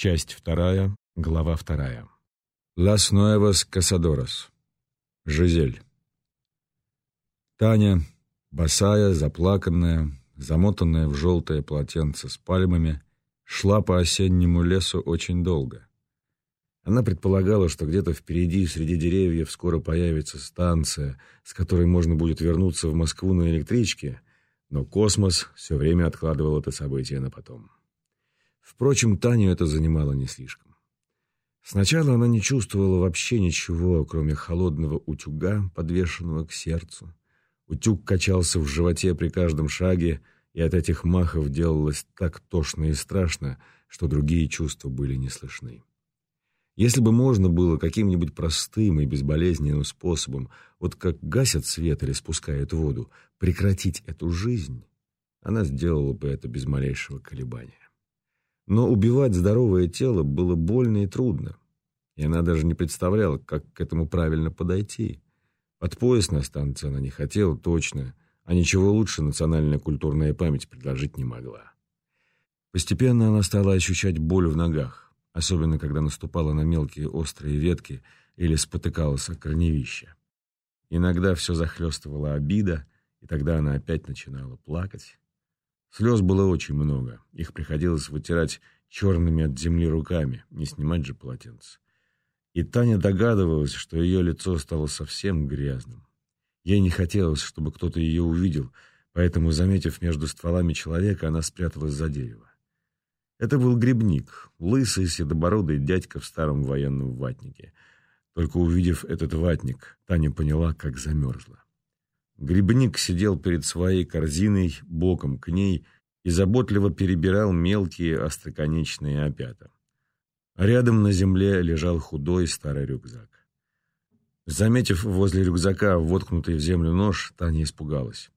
Часть вторая, глава вторая. «Лас Нуэвас Касадорос». Жизель. Таня, босая, заплаканная, замотанная в желтое полотенце с пальмами, шла по осеннему лесу очень долго. Она предполагала, что где-то впереди, среди деревьев, скоро появится станция, с которой можно будет вернуться в Москву на электричке, но космос все время откладывал это событие на потом. Впрочем, Таню это занимало не слишком. Сначала она не чувствовала вообще ничего, кроме холодного утюга, подвешенного к сердцу. Утюг качался в животе при каждом шаге, и от этих махов делалось так тошно и страшно, что другие чувства были не слышны. Если бы можно было каким-нибудь простым и безболезненным способом, вот как гасят свет или спускают воду, прекратить эту жизнь, она сделала бы это без малейшего колебания. Но убивать здоровое тело было больно и трудно, и она даже не представляла, как к этому правильно подойти. Под пояс на станции она не хотела точно, а ничего лучше национальная культурная память предложить не могла. Постепенно она стала ощущать боль в ногах особенно когда наступала на мелкие острые ветки или спотыкалась о корневище. Иногда все захлестывала обида, и тогда она опять начинала плакать. Слез было очень много, их приходилось вытирать черными от земли руками, не снимать же полотенце. И Таня догадывалась, что ее лицо стало совсем грязным. Ей не хотелось, чтобы кто-то ее увидел, поэтому, заметив между стволами человека, она спряталась за дерево. Это был грибник, лысый, седобородый дядька в старом военном ватнике. Только увидев этот ватник, Таня поняла, как замерзла. Грибник сидел перед своей корзиной, боком к ней, и заботливо перебирал мелкие остроконечные опята. рядом на земле лежал худой старый рюкзак. Заметив возле рюкзака воткнутый в землю нож, Таня испугалась.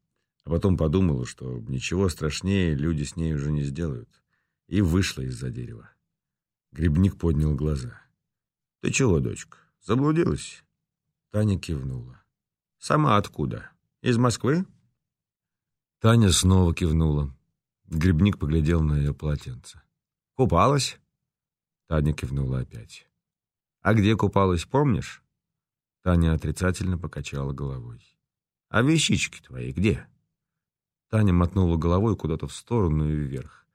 А потом подумала, что ничего страшнее люди с ней уже не сделают и вышла из-за дерева. Грибник поднял глаза. «Ты чего, дочка, заблудилась?» Таня кивнула. «Сама откуда? Из Москвы?» Таня снова кивнула. Грибник поглядел на ее полотенце. «Купалась?» Таня кивнула опять. «А где купалась, помнишь?» Таня отрицательно покачала головой. «А вещички твои где?» Таня мотнула головой куда-то в сторону и вверх.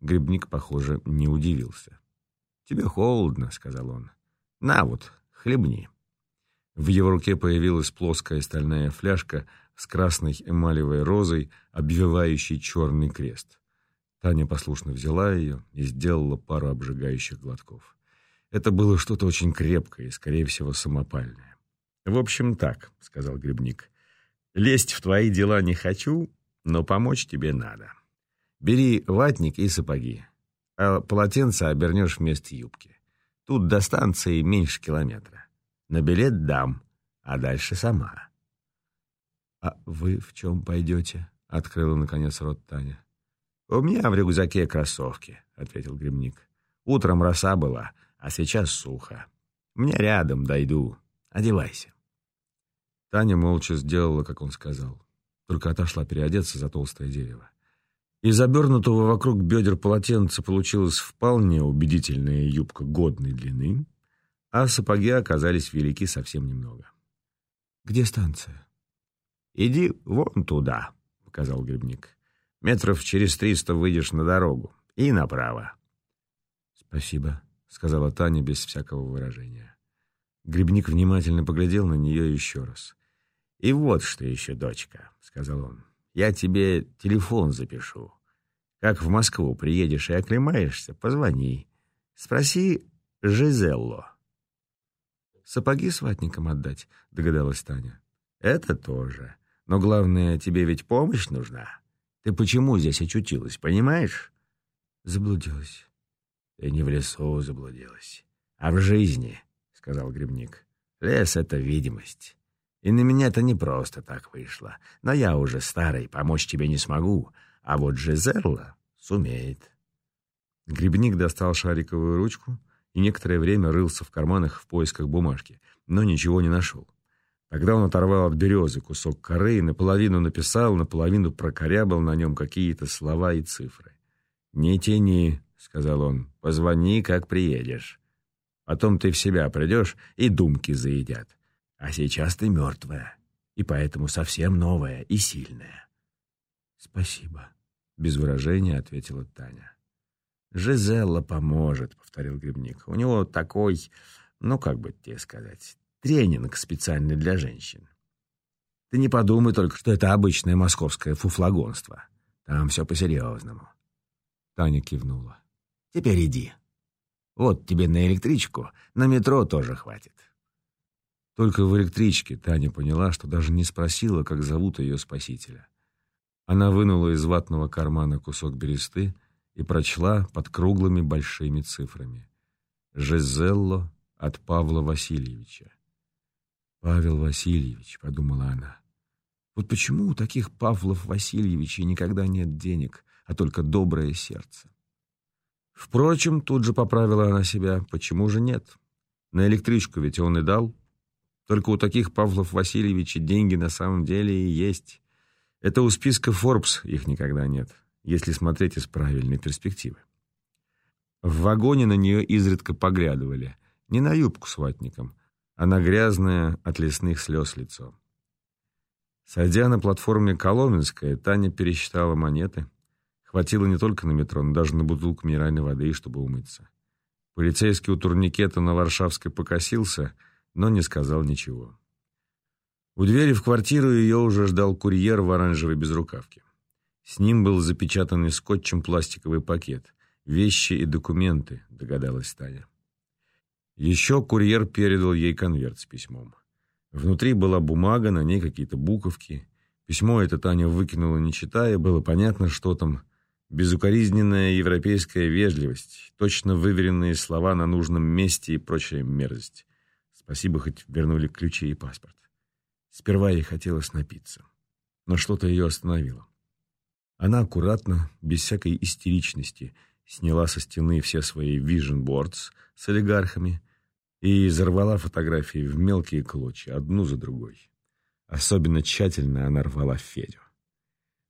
Грибник, похоже, не удивился. «Тебе холодно», — сказал он. «На вот, хлебни». В его руке появилась плоская стальная фляжка с красной эмалевой розой, обвивающей черный крест. Таня послушно взяла ее и сделала пару обжигающих глотков. Это было что-то очень крепкое и, скорее всего, самопальное. «В общем, так», — сказал Грибник. «Лезть в твои дела не хочу, но помочь тебе надо». Бери ватник и сапоги, а полотенце обернешь вместо юбки. Тут до станции меньше километра. На билет дам, а дальше сама. — А вы в чем пойдете? — открыла, наконец, рот Таня. — У меня в рюкзаке кроссовки, — ответил грибник. — Утром роса была, а сейчас сухо. Мне рядом, дойду. Одевайся. Таня молча сделала, как он сказал. Только отошла переодеться за толстое дерево. Из обернутого вокруг бедер полотенца получилась вполне убедительная юбка годной длины, а сапоги оказались велики совсем немного. «Где станция?» «Иди вон туда», — показал грибник. «Метров через триста выйдешь на дорогу. И направо». «Спасибо», — сказала Таня без всякого выражения. Грибник внимательно поглядел на нее еще раз. «И вот что еще, дочка», — сказал он. Я тебе телефон запишу. Как в Москву приедешь и оклемаешься, позвони. Спроси Жизелло. Сапоги с ватником отдать, догадалась Таня. Это тоже. Но главное, тебе ведь помощь нужна. Ты почему здесь очутилась, понимаешь? Заблудилась. Ты не в лесу заблудилась, а в жизни, сказал грибник. Лес — это видимость. И на меня это не просто так вышло. Но я уже старый, помочь тебе не смогу. А вот Жизерла сумеет. Грибник достал шариковую ручку и некоторое время рылся в карманах в поисках бумажки, но ничего не нашел. Тогда он оторвал от березы кусок коры и наполовину написал, наполовину прокорябал на нем какие-то слова и цифры. «Не тяни», — сказал он. «Позвони, как приедешь. Потом ты в себя придешь, и думки заедят. А сейчас ты мертвая, и поэтому совсем новая и сильная». «Спасибо», — без выражения ответила Таня. «Жизелла поможет», — повторил Грибник. «У него такой, ну, как бы тебе сказать, тренинг специальный для женщин. Ты не подумай только, что это обычное московское фуфлагонство. Там все по-серьезному». Таня кивнула. «Теперь иди. Вот тебе на электричку, на метро тоже хватит». Только в электричке Таня поняла, что даже не спросила, как зовут ее спасителя. Она вынула из ватного кармана кусок бересты и прочла под круглыми большими цифрами. «Жизелло от Павла Васильевича». «Павел Васильевич», — подумала она. «Вот почему у таких Павлов Васильевичей никогда нет денег, а только доброе сердце?» Впрочем, тут же поправила она себя, почему же нет? На электричку ведь он и дал. Только у таких Павлов Васильевичей деньги на самом деле и есть. Это у списка Forbes их никогда нет, если смотреть из правильной перспективы. В вагоне на нее изредка поглядывали. Не на юбку с ватником, а на грязное от лесных слез лицо. Сойдя на платформе Коломенская, Таня пересчитала монеты. Хватило не только на метро, но даже на бутылку минеральной воды, чтобы умыться. Полицейский у турникета на Варшавской покосился, но не сказал ничего. У двери в квартиру ее уже ждал курьер в оранжевой безрукавке. С ним был запечатанный скотчем пластиковый пакет. Вещи и документы, догадалась Таня. Еще курьер передал ей конверт с письмом. Внутри была бумага, на ней какие-то буковки. Письмо это Таня выкинула, не читая. Было понятно, что там. Безукоризненная европейская вежливость, точно выверенные слова на нужном месте и прочая мерзость. Спасибо, хоть вернули ключи и паспорт. Сперва ей хотелось напиться, но что-то ее остановило. Она аккуратно, без всякой истеричности, сняла со стены все свои boards с олигархами и изорвала фотографии в мелкие клочья, одну за другой. Особенно тщательно она рвала Федю.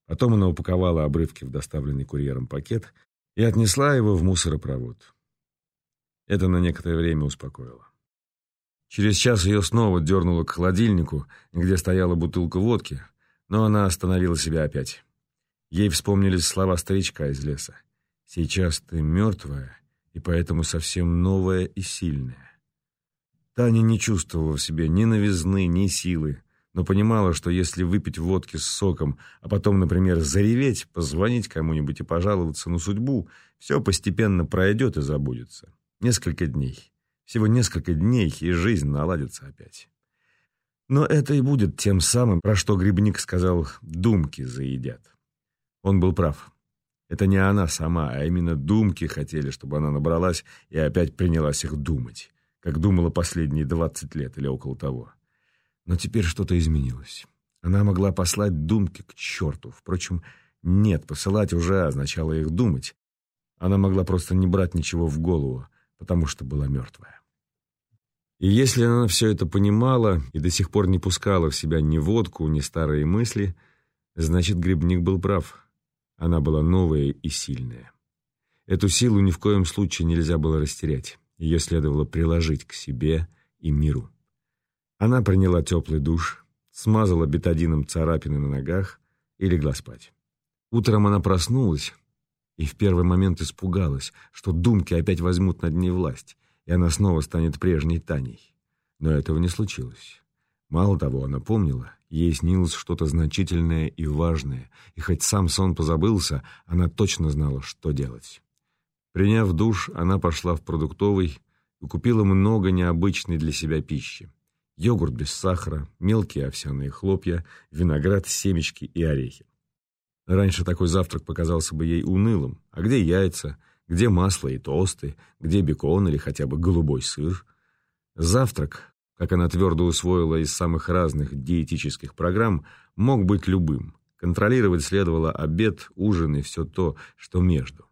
Потом она упаковала обрывки в доставленный курьером пакет и отнесла его в мусоропровод. Это на некоторое время успокоило. Через час ее снова дернуло к холодильнику, где стояла бутылка водки, но она остановила себя опять. Ей вспомнились слова старичка из леса. «Сейчас ты мертвая, и поэтому совсем новая и сильная». Таня не чувствовала в себе ни новизны, ни силы, но понимала, что если выпить водки с соком, а потом, например, зареветь, позвонить кому-нибудь и пожаловаться на судьбу, все постепенно пройдет и забудется. Несколько дней. Всего несколько дней, и жизнь наладится опять. Но это и будет тем самым, про что Грибник сказал «думки заедят». Он был прав. Это не она сама, а именно думки хотели, чтобы она набралась и опять принялась их думать, как думала последние двадцать лет или около того. Но теперь что-то изменилось. Она могла послать думки к черту. Впрочем, нет, посылать уже означало их думать. Она могла просто не брать ничего в голову, потому что была мертвая. И если она все это понимала и до сих пор не пускала в себя ни водку, ни старые мысли, значит, Грибник был прав. Она была новая и сильная. Эту силу ни в коем случае нельзя было растерять. Ее следовало приложить к себе и миру. Она приняла теплый душ, смазала бетадином царапины на ногах и легла спать. Утром она проснулась и в первый момент испугалась, что думки опять возьмут над ней власть, и она снова станет прежней Таней. Но этого не случилось. Мало того, она помнила, ей снилось что-то значительное и важное, и хоть сам сон позабылся, она точно знала, что делать. Приняв душ, она пошла в продуктовый и купила много необычной для себя пищи. Йогурт без сахара, мелкие овсяные хлопья, виноград, семечки и орехи. Раньше такой завтрак показался бы ей унылым. А где яйца? Где масло и тосты, где бекон или хотя бы голубой сыр. Завтрак, как она твердо усвоила из самых разных диетических программ, мог быть любым. Контролировать следовало обед, ужин и все то, что между.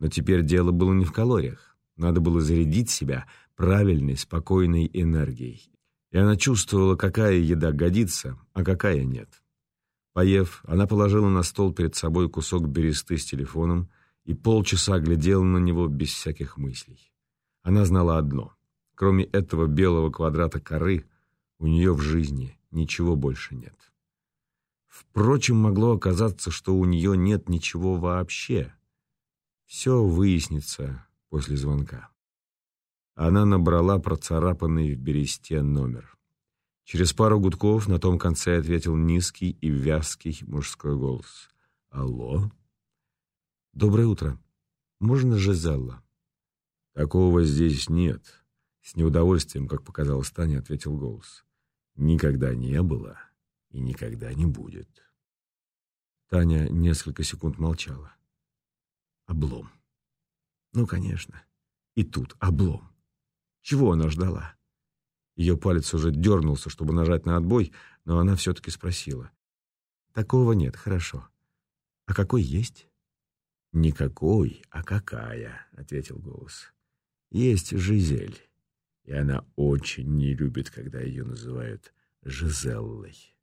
Но теперь дело было не в калориях. Надо было зарядить себя правильной, спокойной энергией. И она чувствовала, какая еда годится, а какая нет. Поев, она положила на стол перед собой кусок бересты с телефоном и полчаса глядела на него без всяких мыслей. Она знала одно. Кроме этого белого квадрата коры, у нее в жизни ничего больше нет. Впрочем, могло оказаться, что у нее нет ничего вообще. Все выяснится после звонка. Она набрала процарапанный в бересте номер. Через пару гудков на том конце ответил низкий и вязкий мужской голос. «Алло?» «Доброе утро. Можно Жизелла?» «Такого здесь нет», — с неудовольствием, как показалось Тане, ответил голос. «Никогда не было и никогда не будет». Таня несколько секунд молчала. Облом. Ну, конечно. И тут облом. Чего она ждала? Ее палец уже дернулся, чтобы нажать на отбой, но она все-таки спросила. «Такого нет, хорошо. А какой есть?» «Никакой, а какая?» — ответил голос. «Есть Жизель, и она очень не любит, когда ее называют Жизеллой».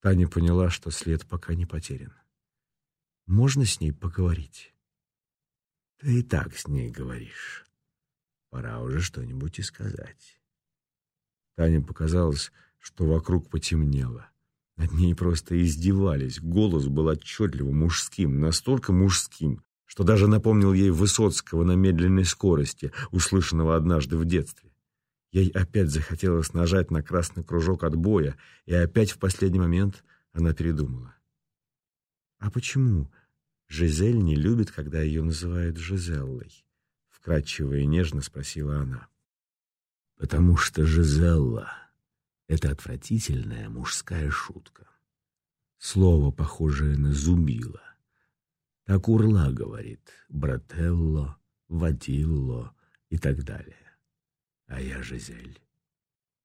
Таня поняла, что след пока не потерян. «Можно с ней поговорить?» «Ты и так с ней говоришь. Пора уже что-нибудь и сказать». Тане показалось, что вокруг потемнело. Над ней просто издевались. Голос был отчетливо мужским, настолько мужским, что даже напомнил ей Высоцкого на медленной скорости, услышанного однажды в детстве. Ей опять захотелось нажать на красный кружок отбоя, и опять в последний момент она передумала. «А почему Жизель не любит, когда ее называют Жизеллой?» Вкратчиво и нежно спросила она. Потому что Жизелла — это отвратительная мужская шутка. Слово, похожее на зубило. Так урла говорит, брателло, вадилло и так далее. А я Жизель.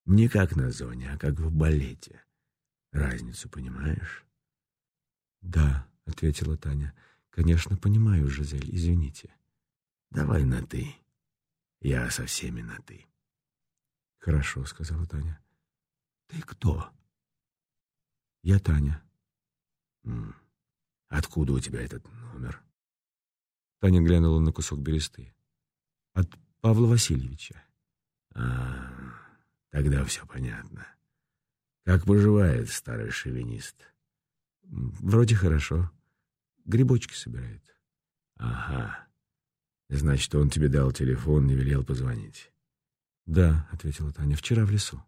Не как на зоне, а как в балете. Разницу понимаешь? Да, — ответила Таня. Конечно, понимаю, Жизель, извините. Давай на «ты». Я со всеми на «ты». «Хорошо», — сказала Таня. «Ты кто?» «Я Таня». «Откуда у тебя этот номер?» Таня глянула на кусок бересты. «От Павла Васильевича». «А, тогда все понятно. Как поживает старый шовинист?» «Вроде хорошо. Грибочки собирает». «Ага. Значит, он тебе дал телефон и велел позвонить». «Да», — ответила Таня, — «вчера в лесу».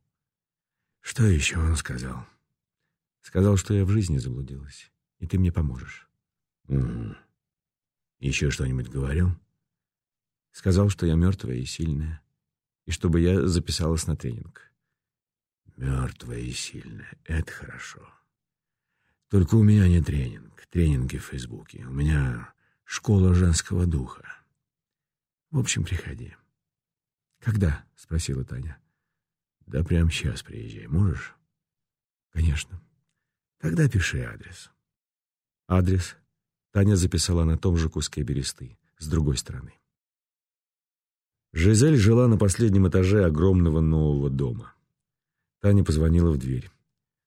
«Что еще он сказал?» «Сказал, что я в жизни заблудилась, и ты мне поможешь». «Угу. Еще что-нибудь говорил?» «Сказал, что я мертвая и сильная, и чтобы я записалась на тренинг». «Мертвая и сильная — это хорошо. Только у меня не тренинг, тренинги в Фейсбуке. У меня школа женского духа. В общем, приходи». «Когда?» — спросила Таня. «Да прямо сейчас приезжай. Можешь?» «Конечно. Тогда пиши адрес». Адрес Таня записала на том же куске бересты, с другой стороны. Жизель жила на последнем этаже огромного нового дома. Таня позвонила в дверь.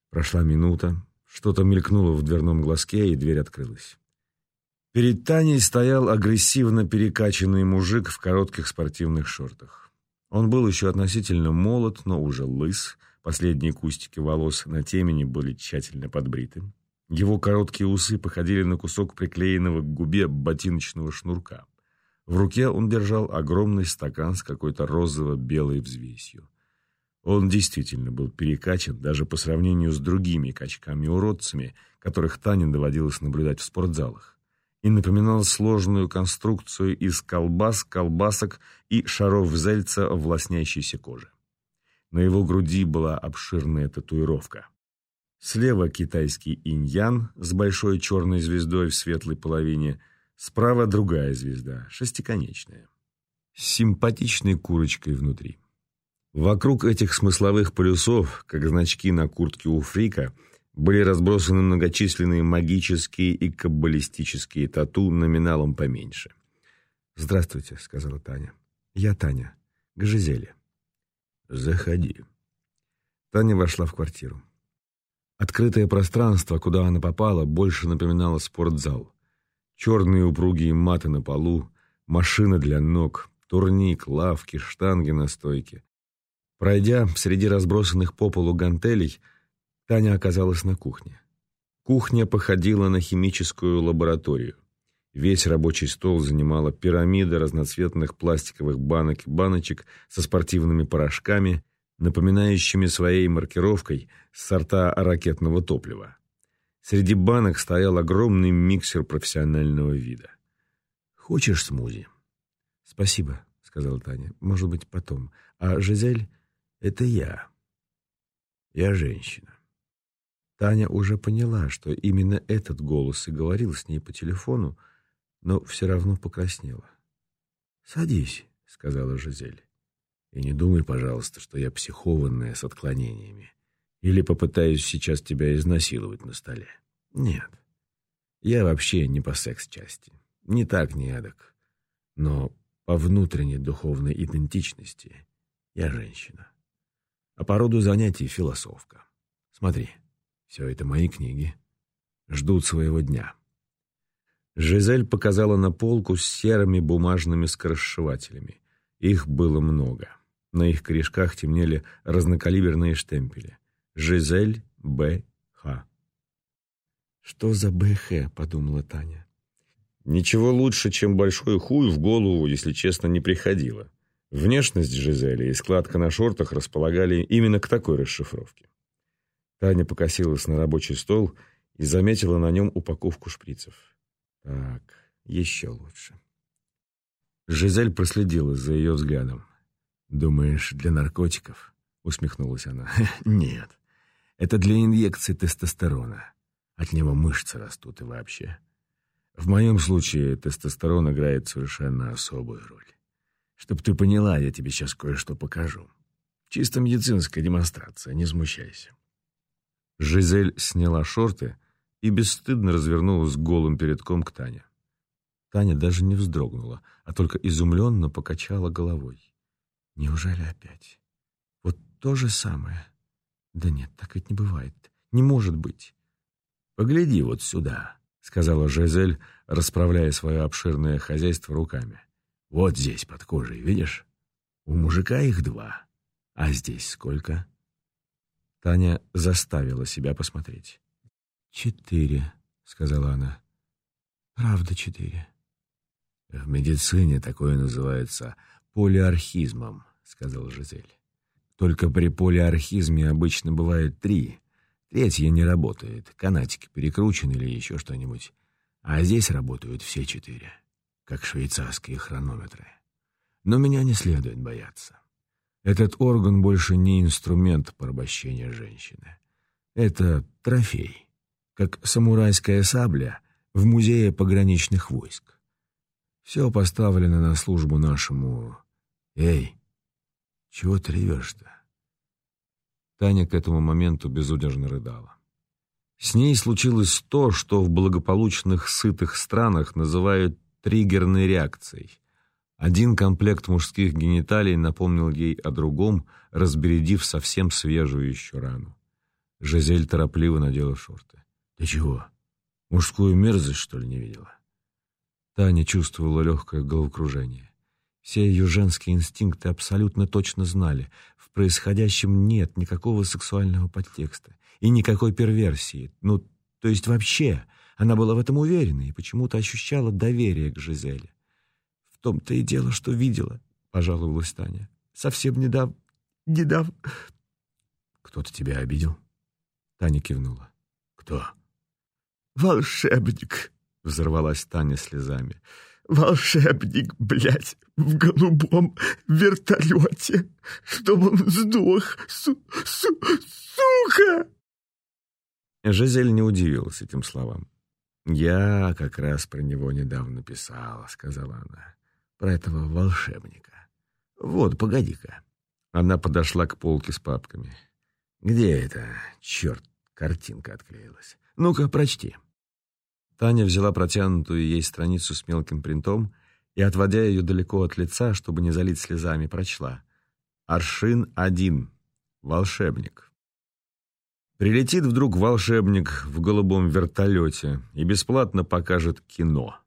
Прошла минута, что-то мелькнуло в дверном глазке, и дверь открылась. Перед Таней стоял агрессивно перекачанный мужик в коротких спортивных шортах. Он был еще относительно молод, но уже лыс. Последние кустики волос на темени были тщательно подбриты. Его короткие усы походили на кусок приклеенного к губе ботиночного шнурка. В руке он держал огромный стакан с какой-то розово-белой взвесью. Он действительно был перекачан даже по сравнению с другими качками-уродцами, которых Тане доводилось наблюдать в спортзалах и напоминал сложную конструкцию из колбас, колбасок и шаров зельца в лоснящейся коже. На его груди была обширная татуировка. Слева китайский иньян с большой черной звездой в светлой половине, справа другая звезда, шестиконечная, с симпатичной курочкой внутри. Вокруг этих смысловых полюсов, как значки на куртке у фрика, были разбросаны многочисленные магические и каббалистические тату номиналом поменьше. «Здравствуйте», — сказала Таня. «Я Таня. К Жизели». «Заходи». Таня вошла в квартиру. Открытое пространство, куда она попала, больше напоминало спортзал. Черные упругие маты на полу, машина для ног, турник, лавки, штанги на стойке. Пройдя среди разбросанных по полу гантелей, Таня оказалась на кухне. Кухня походила на химическую лабораторию. Весь рабочий стол занимала пирамида разноцветных пластиковых банок и баночек со спортивными порошками, напоминающими своей маркировкой сорта ракетного топлива. Среди банок стоял огромный миксер профессионального вида. «Хочешь смузи?» «Спасибо», — сказала Таня. «Может быть, потом. А Жизель — это я. Я женщина». Таня уже поняла, что именно этот голос и говорил с ней по телефону, но все равно покраснела. «Садись», — сказала Жизель. «И не думай, пожалуйста, что я психованная с отклонениями. Или попытаюсь сейчас тебя изнасиловать на столе. Нет. Я вообще не по секс-части. Не так, не эдак. Но по внутренней духовной идентичности я женщина. А по роду занятий философка. Смотри». Все это мои книги. Ждут своего дня. Жизель показала на полку с серыми бумажными скоросшивателями. Их было много. На их корешках темнели разнокалиберные штемпели. «Жизель Б. Х». «Что за БХ?» — подумала Таня. Ничего лучше, чем большой хуй в голову, если честно, не приходило. Внешность Жизели и складка на шортах располагали именно к такой расшифровке. Таня покосилась на рабочий стол и заметила на нем упаковку шприцев. Так, еще лучше. Жизель проследила за ее взглядом. «Думаешь, для наркотиков?» — усмехнулась она. «Нет, это для инъекции тестостерона. От него мышцы растут и вообще. В моем случае тестостерон играет совершенно особую роль. Чтоб ты поняла, я тебе сейчас кое-что покажу. Чисто медицинская демонстрация, не смущайся». Жизель сняла шорты и бесстыдно развернулась голым передком к Тане. Таня даже не вздрогнула, а только изумленно покачала головой. «Неужели опять? Вот то же самое? Да нет, так ведь не бывает. Не может быть». «Погляди вот сюда», — сказала Жизель, расправляя свое обширное хозяйство руками. «Вот здесь, под кожей, видишь? У мужика их два. А здесь сколько?» Таня заставила себя посмотреть. «Четыре», — сказала она. «Правда четыре». «В медицине такое называется полиархизмом», — сказал Жизель. «Только при полиархизме обычно бывает три. Третья не работает, канатики перекручены или еще что-нибудь. А здесь работают все четыре, как швейцарские хронометры. Но меня не следует бояться. Этот орган больше не инструмент порабощения женщины. Это трофей, как самурайская сабля в музее пограничных войск. Все поставлено на службу нашему... Эй, чего ты ревешь-то? Таня к этому моменту безудержно рыдала. С ней случилось то, что в благополучных сытых странах называют триггерной реакцией — один комплект мужских гениталий напомнил ей о другом, разбередив совсем свежую еще рану. Жизель торопливо надела шорты. «Ты чего? Мужскую мерзость, что ли, не видела?» Таня чувствовала легкое головокружение. Все ее женские инстинкты абсолютно точно знали. В происходящем нет никакого сексуального подтекста и никакой перверсии. Ну, то есть вообще, она была в этом уверена и почему-то ощущала доверие к Жизели. В том-то и дело, что видела, — пожаловалась Таня. Совсем недавно... недавно... Кто-то тебя обидел? Таня кивнула. Кто? Волшебник, — взорвалась Таня слезами. Волшебник, блядь, в голубом вертолете, чтобы он сдох, су су сука! Жизель не удивилась этим словам. «Я как раз про него недавно писала», — сказала она про этого волшебника. Вот, погоди-ка. Она подошла к полке с папками. Где это, черт, картинка отклеилась? Ну-ка, прочти. Таня взяла протянутую ей страницу с мелким принтом и, отводя ее далеко от лица, чтобы не залить слезами, прочла. «Аршин один. Волшебник». Прилетит вдруг волшебник в голубом вертолете и бесплатно покажет кино.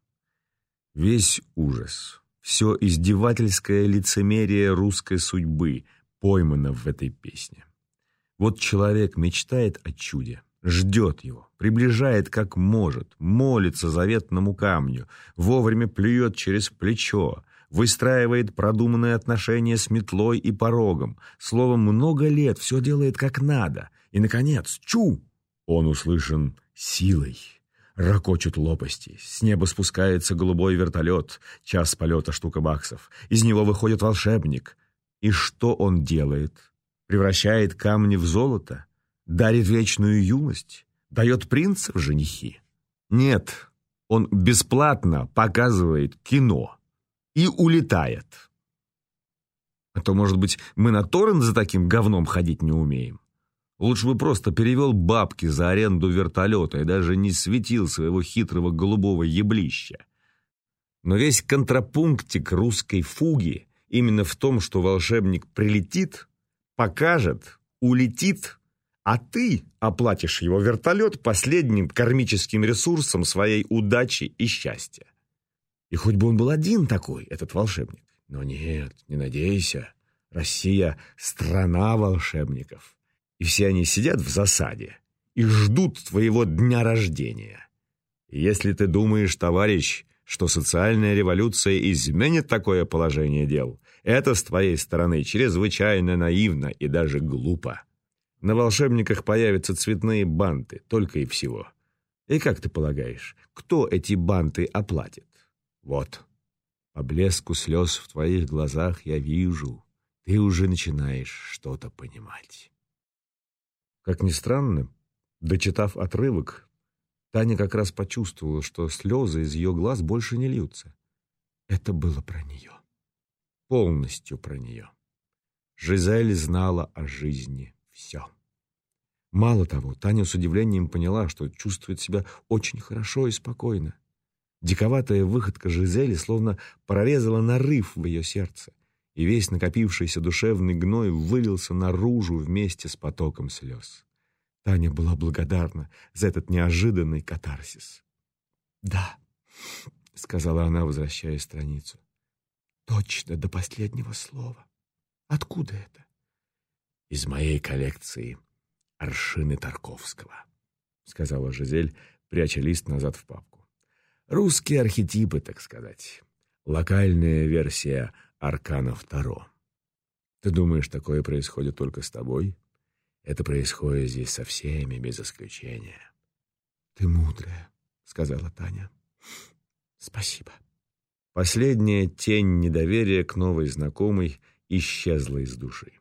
Весь ужас, все издевательское лицемерие русской судьбы поймано в этой песне. Вот человек мечтает о чуде, ждет его, приближает как может, молится заветному камню, вовремя плюет через плечо, выстраивает продуманные отношения с метлой и порогом, словом, много лет все делает как надо, и, наконец, чу! Он услышан силой. Рокочут лопасти, с неба спускается голубой вертолет, час полета штука баксов, из него выходит волшебник. И что он делает? Превращает камни в золото? Дарит вечную юность? Дает принца женихи? Нет, он бесплатно показывает кино и улетает. А то, может быть, мы на торрент за таким говном ходить не умеем? Лучше бы просто перевел бабки за аренду вертолета и даже не светил своего хитрого голубого еблища. Но весь контрапунктик русской фуги именно в том, что волшебник прилетит, покажет, улетит, а ты оплатишь его вертолет последним кармическим ресурсом своей удачи и счастья. И хоть бы он был один такой, этот волшебник. Но нет, не надейся. Россия — страна волшебников. И все они сидят в засаде и ждут твоего дня рождения. Если ты думаешь, товарищ, что социальная революция изменит такое положение дел, это с твоей стороны чрезвычайно наивно и даже глупо. На волшебниках появятся цветные банты, только и всего. И как ты полагаешь, кто эти банты оплатит? Вот, по блеску слез в твоих глазах я вижу, ты уже начинаешь что-то понимать. Как ни странно, дочитав отрывок, Таня как раз почувствовала, что слезы из ее глаз больше не льются. Это было про нее. Полностью про нее. Жизель знала о жизни все. Мало того, Таня с удивлением поняла, что чувствует себя очень хорошо и спокойно. Диковатая выходка Жизели словно прорезала нарыв в ее сердце, и весь накопившийся душевный гной вылился наружу вместе с потоком слез. Таня была благодарна за этот неожиданный катарсис. «Да», — сказала она, возвращая страницу, — «точно до последнего слова. Откуда это?» «Из моей коллекции аршины Тарковского», — сказала Жизель, пряча лист назад в папку. Русские архетипы, так сказать. Локальная версия Аркана Второ. Ты думаешь, такое происходит только с тобой? Это происходит здесь со всеми, без исключения. Ты мудрая, сказала Таня. Спасибо. Последняя тень недоверия к новой знакомой исчезла из души.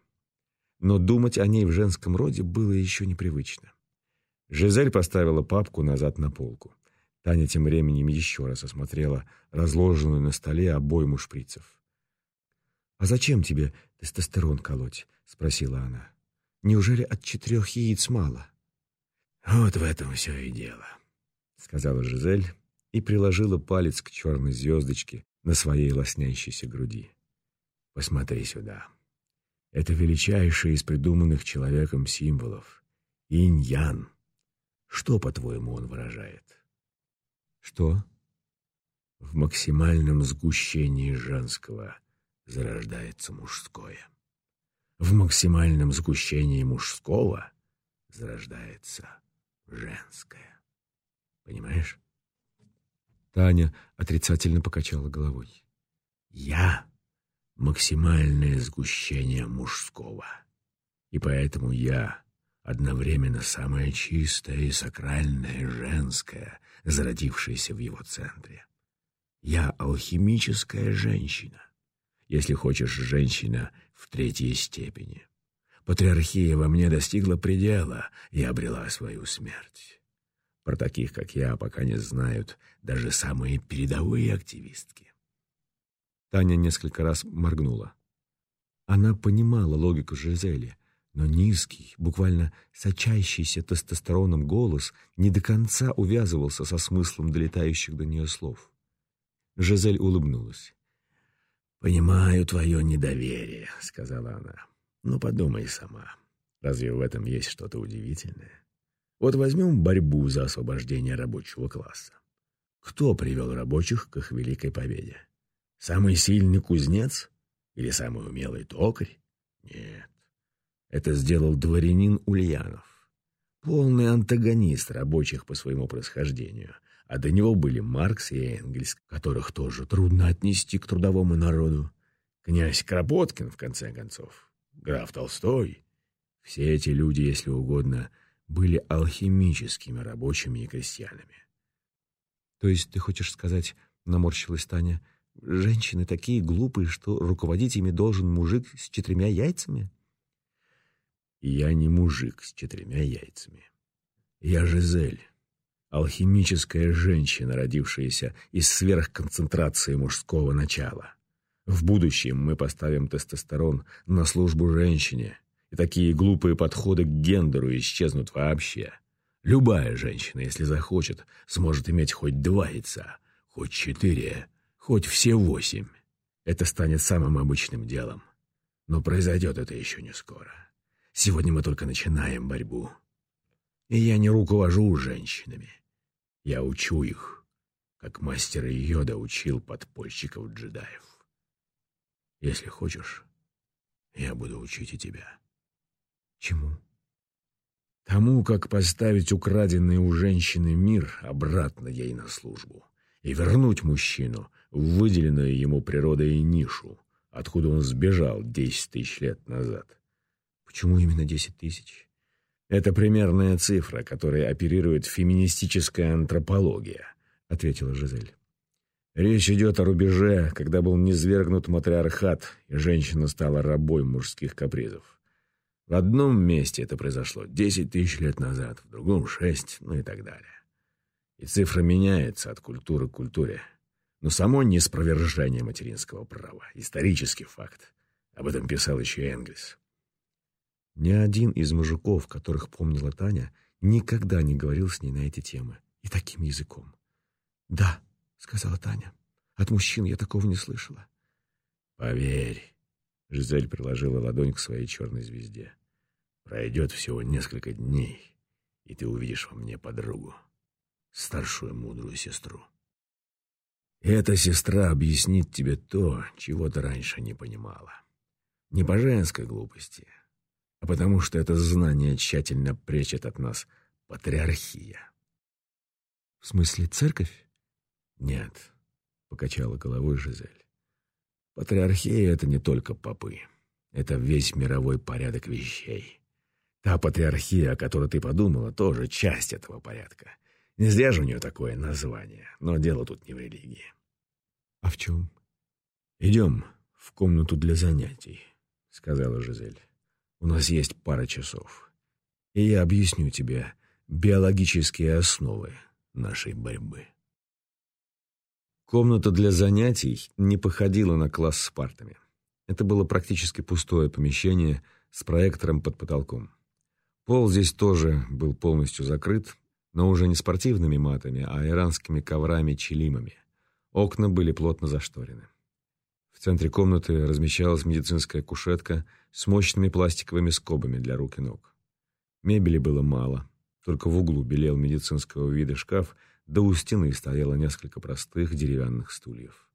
Но думать о ней в женском роде было еще непривычно. Жизель поставила папку назад на полку. Таня тем временем еще раз осмотрела разложенную на столе обойму шприцев. «А зачем тебе тестостерон колоть?» — спросила она. «Неужели от четырех яиц мало?» «Вот в этом все и дело», — сказала Жизель и приложила палец к черной звездочке на своей лоснящейся груди. «Посмотри сюда. Это величайший из придуманных человеком символов. Инь-ян. Что, по-твоему, он выражает?» Что? В максимальном сгущении женского зарождается мужское. В максимальном сгущении мужского зарождается женское. Понимаешь? Таня отрицательно покачала головой. Я — максимальное сгущение мужского. И поэтому я одновременно самое чистое и сакральное женское, зародившееся в его центре. Я алхимическая женщина, если хочешь, женщина в третьей степени. Патриархия во мне достигла предела и обрела свою смерть. Про таких, как я, пока не знают даже самые передовые активистки. Таня несколько раз моргнула. Она понимала логику Жизели, но низкий, буквально сочащийся тестостероном голос не до конца увязывался со смыслом долетающих до нее слов. Жизель улыбнулась. «Понимаю твое недоверие», — сказала она. «Но подумай сама, разве в этом есть что-то удивительное? Вот возьмем борьбу за освобождение рабочего класса. Кто привел рабочих к их великой победе? Самый сильный кузнец или самый умелый токарь? Нет. Это сделал дворянин Ульянов. Полный антагонист рабочих по своему происхождению. А до него были Маркс и Энгельс, которых тоже трудно отнести к трудовому народу. Князь Кропоткин, в конце концов. Граф Толстой. Все эти люди, если угодно, были алхимическими рабочими и крестьянами. — То есть ты хочешь сказать, — наморщилась Таня, — Женщины такие глупые, что руководить ими должен мужик с четырьмя яйцами? Я не мужик с четырьмя яйцами. Я Жизель, алхимическая женщина, родившаяся из сверхконцентрации мужского начала. В будущем мы поставим тестостерон на службу женщине, и такие глупые подходы к гендеру исчезнут вообще. Любая женщина, если захочет, сможет иметь хоть два яйца, хоть четыре, Хоть все восемь. Это станет самым обычным делом. Но произойдет это еще не скоро. Сегодня мы только начинаем борьбу. И я не руковожу женщинами. Я учу их, как мастер Йода учил подпольщиков-джедаев. Если хочешь, я буду учить и тебя. Чему? Тому, как поставить украденный у женщины мир обратно ей на службу и вернуть мужчину в выделенную ему природой нишу, откуда он сбежал десять тысяч лет назад. Почему именно десять тысяч? Это примерная цифра, которой оперирует феминистическая антропология, ответила Жизель. Речь идет о рубеже, когда был низвергнут матриархат, и женщина стала рабой мужских капризов. В одном месте это произошло десять тысяч лет назад, в другом — шесть, ну и так далее. И цифра меняется от культуры к культуре. Но само неспровержение материнского права — исторический факт. Об этом писал еще Энгельс. Ни один из мужиков, которых помнила Таня, никогда не говорил с ней на эти темы. И таким языком. «Да», — сказала Таня, — «от мужчин я такого не слышала». «Поверь», — Жизель приложила ладонь к своей черной звезде. «Пройдет всего несколько дней, и ты увидишь во мне подругу, старшую мудрую сестру». Эта сестра объяснит тебе то, чего ты раньше не понимала. Не по женской глупости, а потому что это знание тщательно прячет от нас патриархия. В смысле церковь? Нет, покачала головой Жизель. Патриархия — это не только попы. Это весь мировой порядок вещей. Та патриархия, о которой ты подумала, тоже часть этого порядка. Не зря же у нее такое название, но дело тут не в религии. — А в чем? — Идем в комнату для занятий, — сказала Жизель. — У нас есть пара часов, и я объясню тебе биологические основы нашей борьбы. Комната для занятий не походила на класс с партами. Это было практически пустое помещение с проектором под потолком. Пол здесь тоже был полностью закрыт, но уже не спортивными матами, а иранскими коврами-челимами. Окна были плотно зашторены. В центре комнаты размещалась медицинская кушетка с мощными пластиковыми скобами для рук и ног. Мебели было мало, только в углу белел медицинского вида шкаф, да у стены стояло несколько простых деревянных стульев.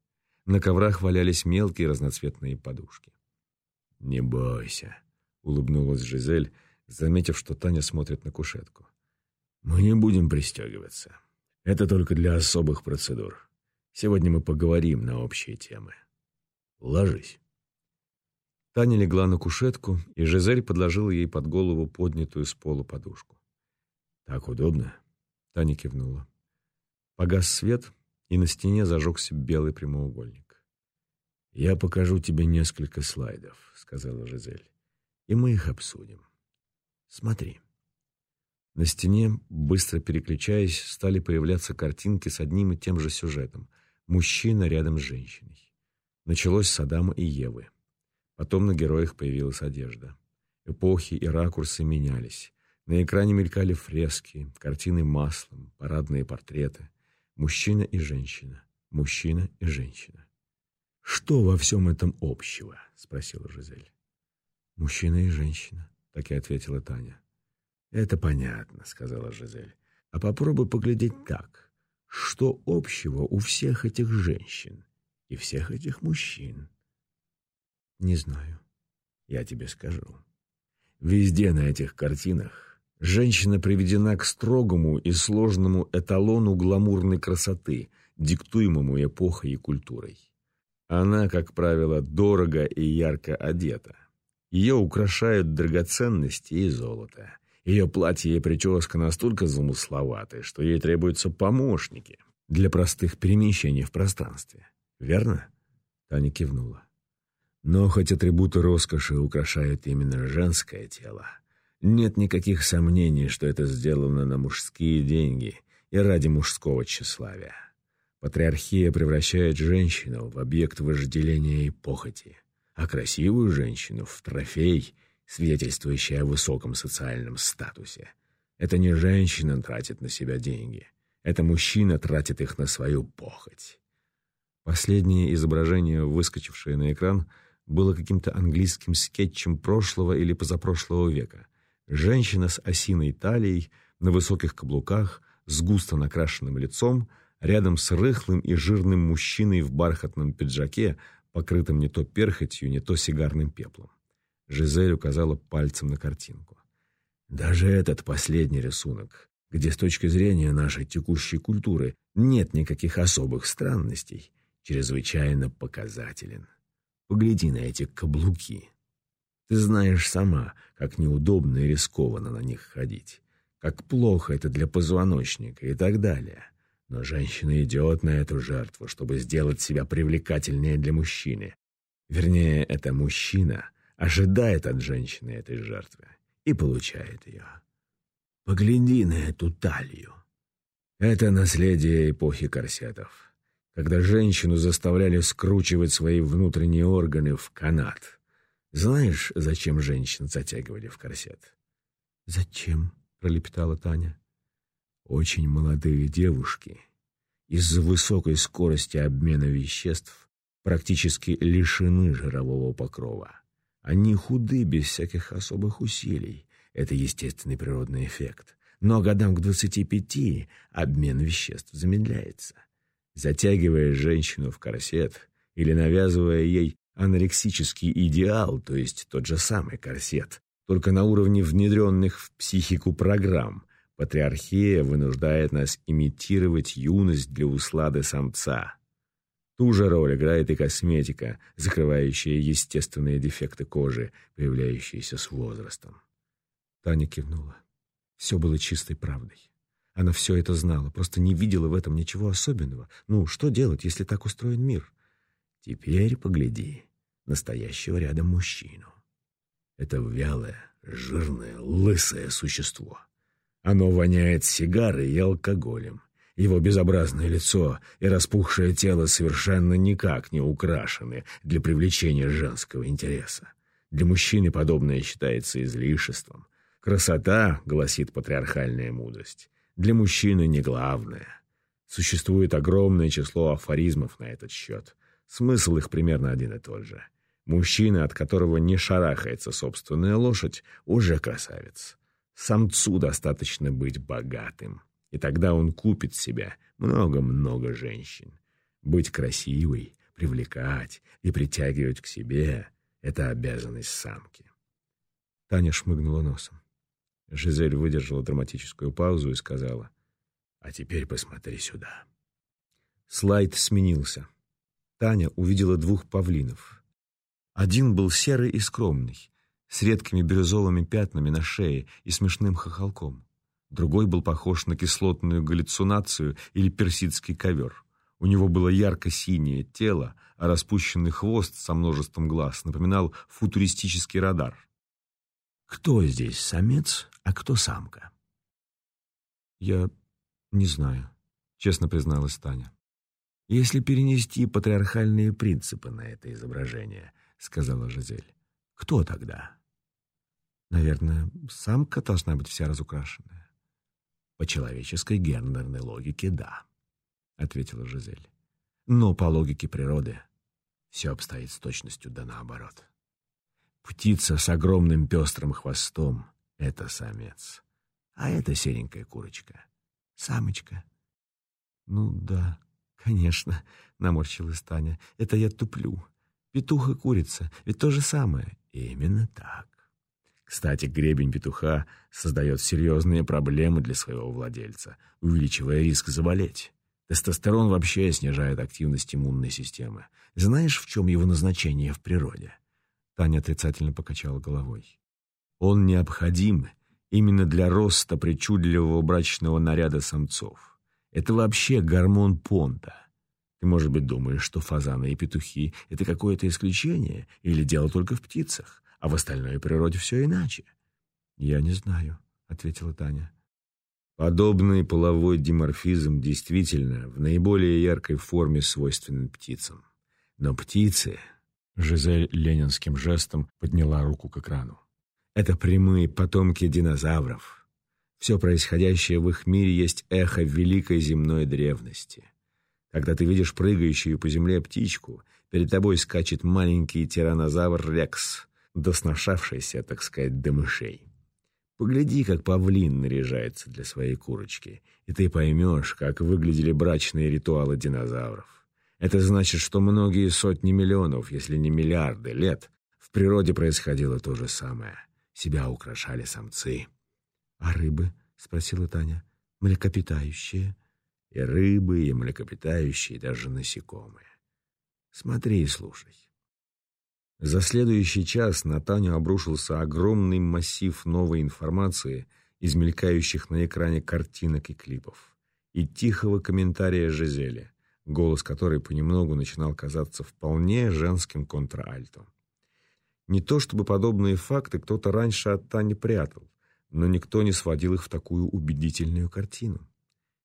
На коврах валялись мелкие разноцветные подушки. «Не бойся», — улыбнулась Жизель, заметив, что Таня смотрит на кушетку. Мы не будем пристегиваться. Это только для особых процедур. Сегодня мы поговорим на общие темы. Ложись. Таня легла на кушетку, и Жизель подложила ей под голову поднятую с пола подушку. «Так удобно?» Таня кивнула. Погас свет, и на стене зажегся белый прямоугольник. «Я покажу тебе несколько слайдов», — сказала Жизель, — «и мы их обсудим. Смотри». На стене, быстро переключаясь, стали появляться картинки с одним и тем же сюжетом. Мужчина рядом с женщиной. Началось с Адама и Евы. Потом на героях появилась одежда. Эпохи и ракурсы менялись. На экране мелькали фрески, картины маслом, парадные портреты. Мужчина и женщина. Мужчина и женщина. «Что во всем этом общего?» — спросила Жизель. «Мужчина и женщина», — так и ответила Таня. «Это понятно», — сказала Жизель. «А попробуй поглядеть так. Что общего у всех этих женщин и всех этих мужчин? Не знаю. Я тебе скажу. Везде на этих картинах женщина приведена к строгому и сложному эталону гламурной красоты, диктуемому эпохой и культурой. Она, как правило, дорого и ярко одета. Ее украшают драгоценности и золото. Ее платье и прическа настолько замысловаты, что ей требуются помощники для простых перемещений в пространстве. Верно? Таня кивнула. Но хоть атрибуты роскоши украшают именно женское тело, нет никаких сомнений, что это сделано на мужские деньги и ради мужского тщеславия. Патриархия превращает женщину в объект вожделения и похоти, а красивую женщину — в трофей, свидетельствующий о высоком социальном статусе. Это не женщина тратит на себя деньги, это мужчина тратит их на свою похоть. Последнее изображение, выскочившее на экран — было каким-то английским скетчем прошлого или позапрошлого века. Женщина с осиной талией, на высоких каблуках, с густо накрашенным лицом, рядом с рыхлым и жирным мужчиной в бархатном пиджаке, покрытым не то перхотью, не то сигарным пеплом. Жизель указала пальцем на картинку. Даже этот последний рисунок, где с точки зрения нашей текущей культуры нет никаких особых странностей, чрезвычайно показателен. Погляди на эти каблуки. Ты знаешь сама, как неудобно и рискованно на них ходить, как плохо это для позвоночника и так далее. Но женщина идет на эту жертву, чтобы сделать себя привлекательнее для мужчины. Вернее, это мужчина ожидает от женщины этой жертвы и получает ее. Погляди на эту талию. Это наследие эпохи корсетов когда женщину заставляли скручивать свои внутренние органы в канат. Знаешь, зачем женщин затягивали в корсет? «Зачем?» — пролепетала Таня. «Очень молодые девушки из-за высокой скорости обмена веществ практически лишены жирового покрова. Они худы без всяких особых усилий. Это естественный природный эффект. Но годам к 25 обмен веществ замедляется затягивая женщину в корсет или навязывая ей анорексический идеал, то есть тот же самый корсет, только на уровне внедренных в психику программ, патриархия вынуждает нас имитировать юность для услады самца. Ту же роль играет и косметика, закрывающая естественные дефекты кожи, появляющиеся с возрастом. Таня кивнула. Все было чистой правдой. Она все это знала, просто не видела в этом ничего особенного. Ну, что делать, если так устроен мир? Теперь погляди настоящего рядом мужчину. Это вялое, жирное, лысое существо. Оно воняет сигарой и алкоголем. Его безобразное лицо и распухшее тело совершенно никак не украшены для привлечения женского интереса. Для мужчины подобное считается излишеством. Красота, гласит патриархальная мудрость, для мужчины не главное. Существует огромное число афоризмов на этот счет. Смысл их примерно один и тот же. Мужчина, от которого не шарахается собственная лошадь, уже красавец. Самцу достаточно быть богатым, и тогда он купит себе много-много женщин. Быть красивой, привлекать и притягивать к себе — это обязанность самки. Таня шмыгнула носом. Жизель выдержала драматическую паузу и сказала, «А теперь посмотри сюда». Слайд сменился. Таня увидела двух павлинов. Один был серый и скромный, с редкими бирюзовыми пятнами на шее и смешным хохолком. Другой был похож на кислотную галлюцинацию или персидский ковер. У него было ярко-синее тело, а распущенный хвост со множеством глаз напоминал футуристический радар. Кто здесь самец, а кто самка? Я не знаю, честно призналась Таня. Если перенести патриархальные принципы на это изображение, сказала Жизель, кто тогда? Наверное, самка должна быть вся разукрашенная. По человеческой гендерной логике, да, ответила Жизель. Но по логике природы все обстоит с точностью да наоборот. Птица с огромным пестрым хвостом — это самец. А это серенькая курочка — самочка. «Ну да, конечно», — наморщилась Таня. «Это я туплю. Петух и курица, ведь то же самое». «Именно так. Кстати, гребень петуха создает серьезные проблемы для своего владельца, увеличивая риск заболеть. Тестостерон вообще снижает активность иммунной системы. Знаешь, в чем его назначение в природе?» Таня отрицательно покачала головой. «Он необходим именно для роста причудливого брачного наряда самцов. Это вообще гормон понта. Ты, может быть, думаешь, что фазаны и петухи — это какое-то исключение или дело только в птицах, а в остальной природе все иначе?» «Я не знаю», — ответила Таня. Подобный половой диморфизм действительно в наиболее яркой форме свойственен птицам. Но птицы... Жизель ленинским жестом подняла руку к экрану. Это прямые потомки динозавров. Все происходящее в их мире есть эхо великой земной древности. Когда ты видишь прыгающую по земле птичку, перед тобой скачет маленький тиранозавр Рекс, досношавшийся, так сказать, до мышей. Погляди, как павлин наряжается для своей курочки, и ты поймешь, как выглядели брачные ритуалы динозавров. Это значит, что многие сотни миллионов, если не миллиарды лет, в природе происходило то же самое. Себя украшали самцы. — А рыбы? — спросила Таня. — Млекопитающие? И рыбы, и млекопитающие, и даже насекомые. Смотри и слушай. За следующий час на Таню обрушился огромный массив новой информации из мелькающих на экране картинок и клипов, и тихого комментария Жизели, голос которой понемногу начинал казаться вполне женским контральтом. Не то чтобы подобные факты кто-то раньше от Тани прятал, но никто не сводил их в такую убедительную картину.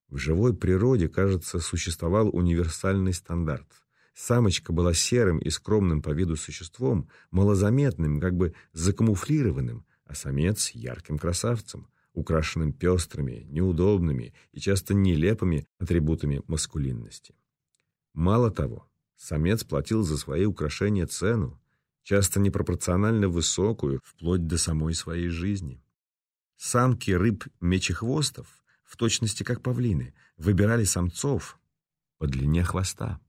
В живой природе, кажется, существовал универсальный стандарт – Самочка была серым и скромным по виду существом, малозаметным, как бы закамуфлированным, а самец — ярким красавцем, украшенным пестрыми, неудобными и часто нелепыми атрибутами маскулинности. Мало того, самец платил за свои украшения цену, часто непропорционально высокую, вплоть до самой своей жизни. Самки рыб-мечехвостов, в точности как павлины, выбирали самцов по длине хвоста.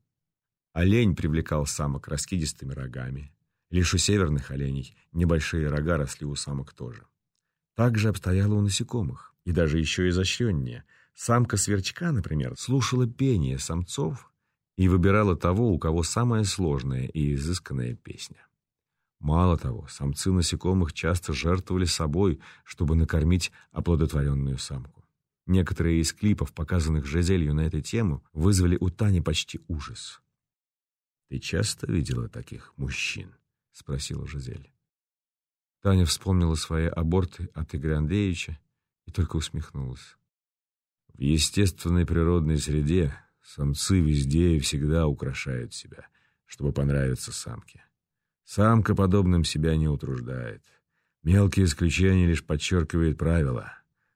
Олень привлекал самок раскидистыми рогами. Лишь у северных оленей небольшие рога росли у самок тоже. Так же обстояло у насекомых, и даже еще изощреннее. Самка сверчка, например, слушала пение самцов и выбирала того, у кого самая сложная и изысканная песня. Мало того, самцы насекомых часто жертвовали собой, чтобы накормить оплодотворенную самку. Некоторые из клипов, показанных Жизелью на эту тему, вызвали у Тани почти ужас. «Ты часто видела таких мужчин?» — спросила Жизель. Таня вспомнила свои аборты от Игоря Андреевича и только усмехнулась. В естественной природной среде самцы везде и всегда украшают себя, чтобы понравиться самке. Самка подобным себя не утруждает. Мелкие исключения лишь подчеркивают правила,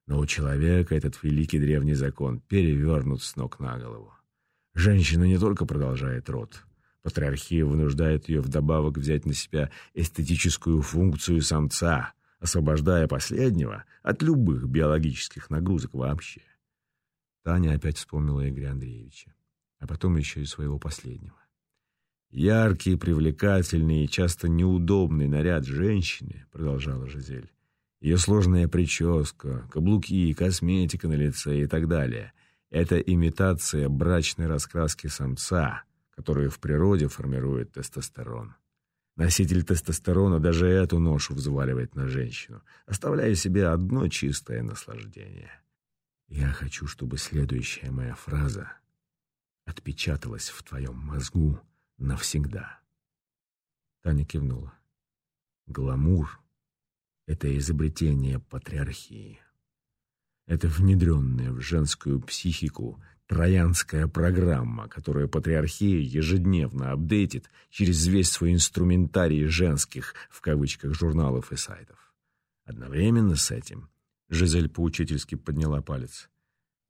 но у человека этот великий древний закон перевернут с ног на голову. Женщина не только продолжает род, Патриархия вынуждает ее вдобавок взять на себя эстетическую функцию самца, освобождая последнего от любых биологических нагрузок вообще. Таня опять вспомнила Игоря Андреевича, а потом еще и своего последнего. «Яркий, привлекательный и часто неудобный наряд женщины», — продолжала Жизель, «ее сложная прическа, каблуки, косметика на лице и так далее — это имитация брачной раскраски самца» которые в природе формирует тестостерон. Носитель тестостерона даже эту ношу взваливает на женщину, оставляя себе одно чистое наслаждение. Я хочу, чтобы следующая моя фраза отпечаталась в твоем мозгу навсегда. Таня кивнула. Гламур — это изобретение патриархии. Это внедренное в женскую психику Троянская программа, которую патриархия ежедневно апдейтит через весь свой инструментарий женских, в кавычках, журналов и сайтов. Одновременно с этим Жизель поучительски подняла палец.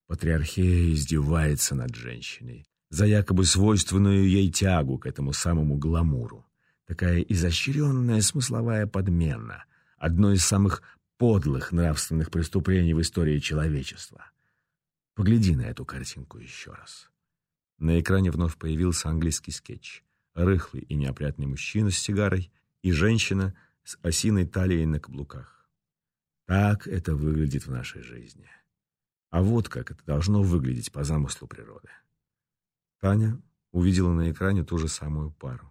Патриархия издевается над женщиной за якобы свойственную ей тягу к этому самому гламуру. Такая изощренная смысловая подмена — одно из самых подлых нравственных преступлений в истории человечества — Погляди на эту картинку еще раз». На экране вновь появился английский скетч. Рыхлый и неопрятный мужчина с сигарой и женщина с осиной талией на каблуках. Так это выглядит в нашей жизни. А вот как это должно выглядеть по замыслу природы. Таня увидела на экране ту же самую пару.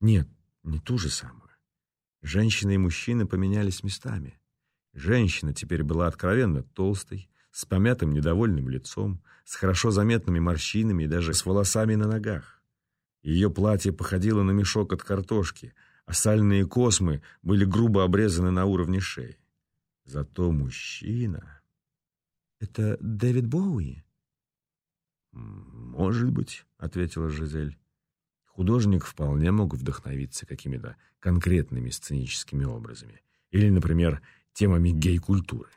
Нет, не ту же самую. Женщина и мужчина поменялись местами. Женщина теперь была откровенно толстой, с помятым недовольным лицом, с хорошо заметными морщинами и даже с волосами на ногах. Ее платье походило на мешок от картошки, а сальные космы были грубо обрезаны на уровне шеи. Зато мужчина... «Это Дэвид Боуи?» «Может быть», — ответила Жизель. Художник вполне мог вдохновиться какими-то конкретными сценическими образами. Или, например, темами гей-культуры.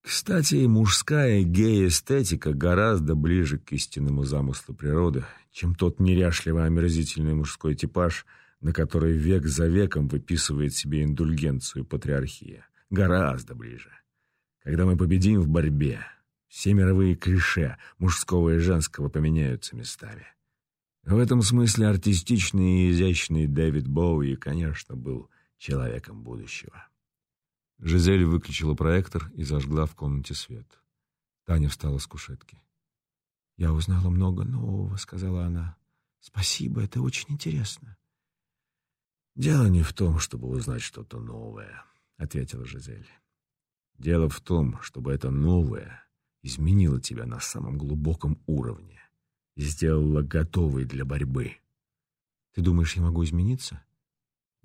Кстати, мужская гей-эстетика гораздо ближе к истинному замыслу природы, чем тот неряшливо омерзительный мужской типаж, на который век за веком выписывает себе индульгенцию патриархия. Гораздо ближе. Когда мы победим в борьбе, все мировые клише мужского и женского поменяются местами. В этом смысле артистичный и изящный Дэвид Боуи, конечно, был человеком будущего. Жизель выключила проектор и зажгла в комнате свет. Таня встала с кушетки. «Я узнала много нового», — сказала она. «Спасибо, это очень интересно». «Дело не в том, чтобы узнать что-то новое», — ответила Жизель. «Дело в том, чтобы это новое изменило тебя на самом глубоком уровне и сделало готовой для борьбы». «Ты думаешь, я могу измениться?»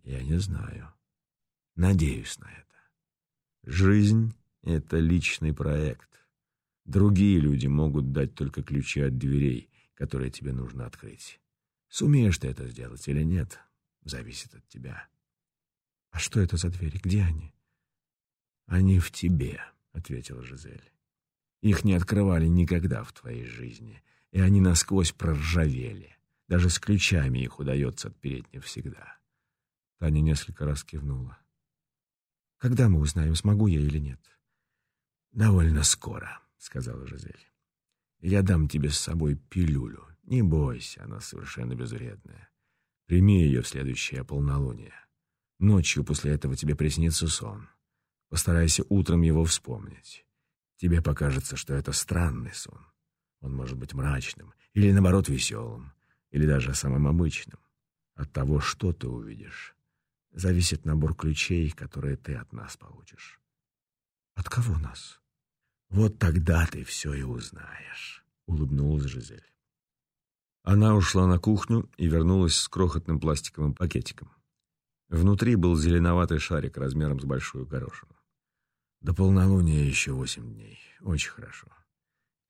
«Я не знаю. Надеюсь на это». Жизнь — это личный проект. Другие люди могут дать только ключи от дверей, которые тебе нужно открыть. Сумеешь ты это сделать или нет, зависит от тебя. «А что это за двери? Где они?» «Они в тебе», — ответила Жизель. «Их не открывали никогда в твоей жизни, и они насквозь проржавели. Даже с ключами их удается отпереть не всегда». Таня несколько раз кивнула. Когда мы узнаем, смогу я или нет? Довольно скоро, сказала Жизель. Я дам тебе с собой пилюлю. Не бойся, она совершенно безвредная. Прими ее в следующее полнолуние. Ночью после этого тебе приснится сон. Постарайся утром его вспомнить. Тебе покажется, что это странный сон. Он может быть мрачным, или, наоборот, веселым, или даже самым обычным. От того, что ты увидишь, зависит набор ключей, которые ты от нас получишь. От кого нас? Вот тогда ты все и узнаешь, улыбнулась Жизель. Она ушла на кухню и вернулась с крохотным пластиковым пакетиком. Внутри был зеленоватый шарик размером с большую горошину. До полнолуния еще восемь дней. Очень хорошо.